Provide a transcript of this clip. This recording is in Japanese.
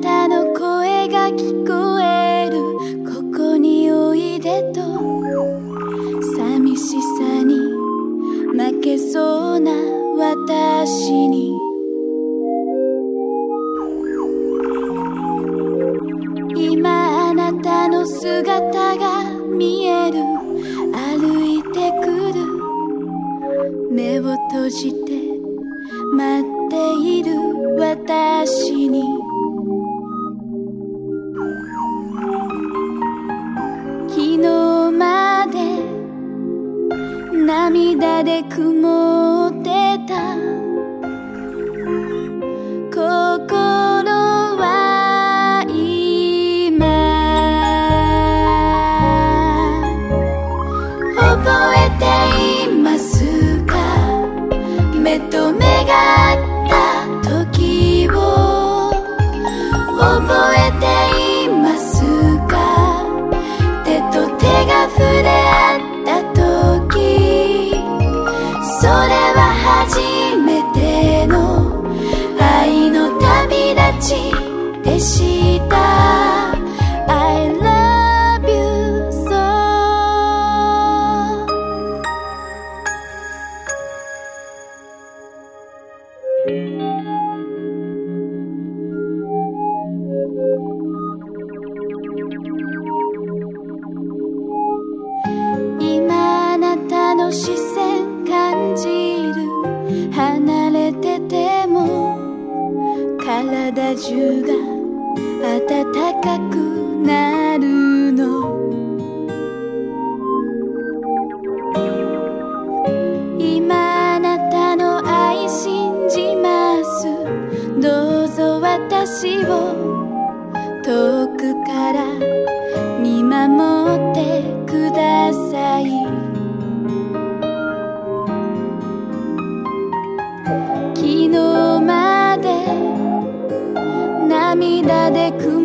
たの声が聞こえる。ここにおいでと。寂しさに負けそうな私に。今あなたの姿が見える。歩いてくる。目を閉じて待っている私。で曇それは初めての愛の旅立ちでした中が暖かくなるの。今あなたの愛信じます。どうぞ私を涙で曇